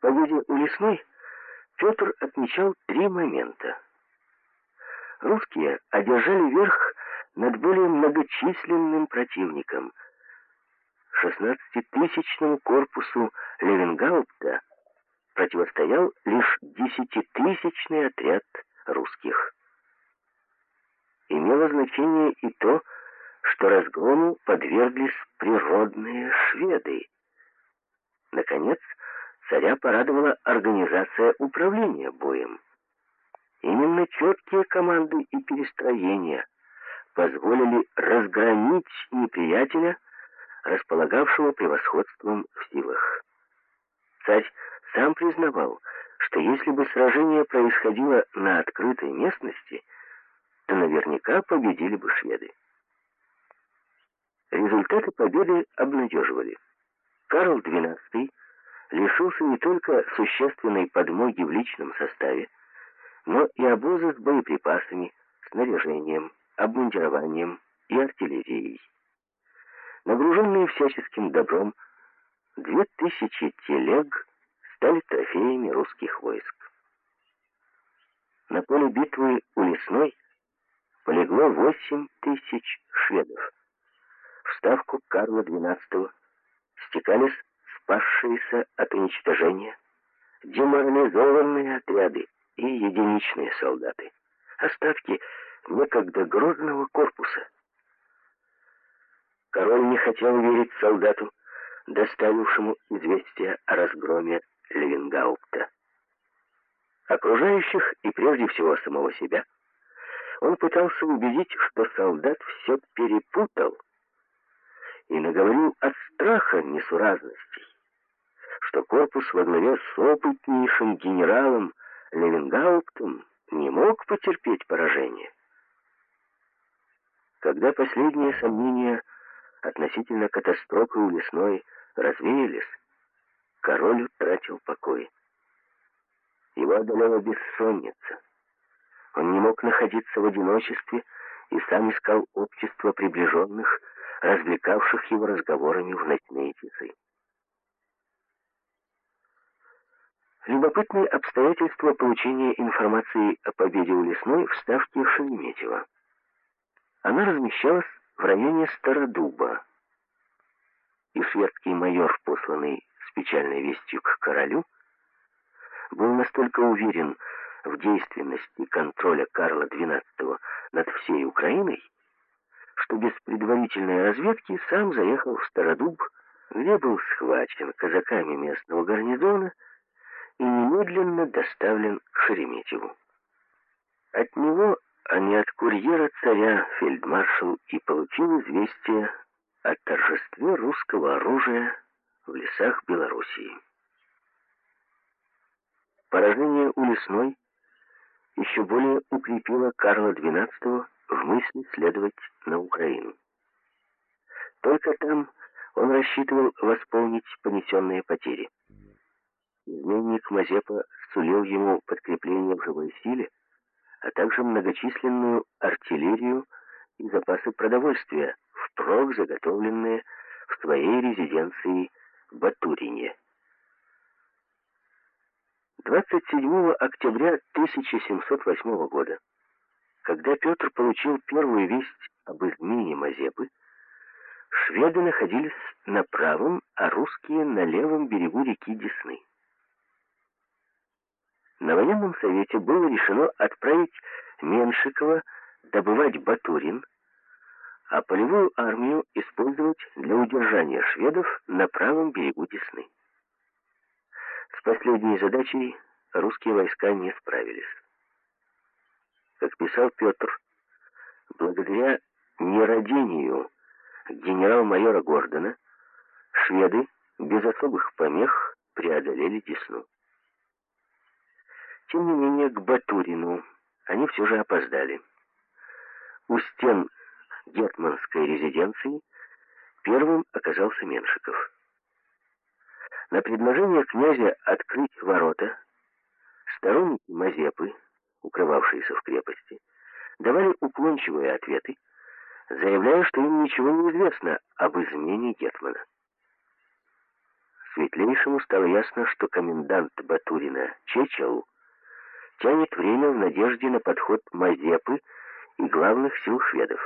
Победе у Лесной Петр отмечал три момента. Русские одержали верх над более многочисленным противником. 16-тысячному корпусу Левенгаупта противостоял лишь десятитысячный отряд русских. Имело значение и то, что разгрому подверглись природные шведы. Наконец, царя порадовала организация управления боем. Именно четкие команды и перестроения позволили разгромить неприятеля, располагавшего превосходством в силах. Царь сам признавал, что если бы сражение происходило на открытой местности, то наверняка победили бы шведы. Результаты победы обнадеживали. Карл XII лишился не только существенной подмоги в личном составе, но и обоза с боеприпасами, снаряжением, обмундированием и артиллерией. Нагруженные всяческим добром, две тысячи телег стали трофеями русских войск. На поле битвы у Лесной полегло восемь тысяч шведов. В ставку Карла XII стекались спасшиеся от уничтожения, деморализованные отряды и единичные солдаты, остатки некогда грозного корпуса. Король не хотел верить солдату, доставившему известие о разгроме Левенгаупта. Окружающих и прежде всего самого себя он пытался убедить, что солдат все перепутал и наговорил от страха несуразностей, что корпус во главе с опытнейшим генералом Левенгауптом не мог потерпеть поражение. Когда последние сомнения относительно катастрофы у лесной развеялись, король утратил покой. Его одолела бессонница. Он не мог находиться в одиночестве и сам искал общество приближенных, развлекавших его разговорами в ночные часы. Любопытные обстоятельства получения информации о победе у Лесной в ставке Шереметьево. Она размещалась в районе Стародуба, и шведский майор, посланный с печальной вестью к королю, был настолько уверен в действенности контроля Карла XII над всей Украиной, что без предварительной разведки сам заехал в Стародуб, где был схвачен казаками местного гарнизона и немедленно доставлен Шереметьеву. От него, а не от курьера царя, фельдмаршал и получил известие о торжестве русского оружия в лесах Белоруссии. Поражение у Лесной еще более укрепило Карла XII в мысли следовать на Украину. Только там он рассчитывал восполнить понесенные потери. Изменник Мазепа сулил ему подкрепление в живой силе, а также многочисленную артиллерию и запасы продовольствия, впрок заготовленные в своей резиденции Батурине. 27 октября 1708 года когда Петр получил первую весть об измене Мазепы, шведы находились на правом, а русские на левом берегу реки Десны. На военном совете было решено отправить Меншикова добывать Батурин, а полевую армию использовать для удержания шведов на правом берегу Десны. С последней задачей русские войска не справились. Как писал Петр, благодаря нерадению генерал-майора Гордона шведы без особых помех преодолели Десну. Тем не менее, к Батурину они все же опоздали. У стен гетманской резиденции первым оказался Меншиков. На предложение князя открыть ворота сторонники Мазепы укрывавшиеся в крепости, давали уклончивые ответы, заявляя, что им ничего не известно об измене Гетмана. Светлейшему стало ясно, что комендант Батурина Чечел тянет время в надежде на подход Мазепы и главных сил шведов.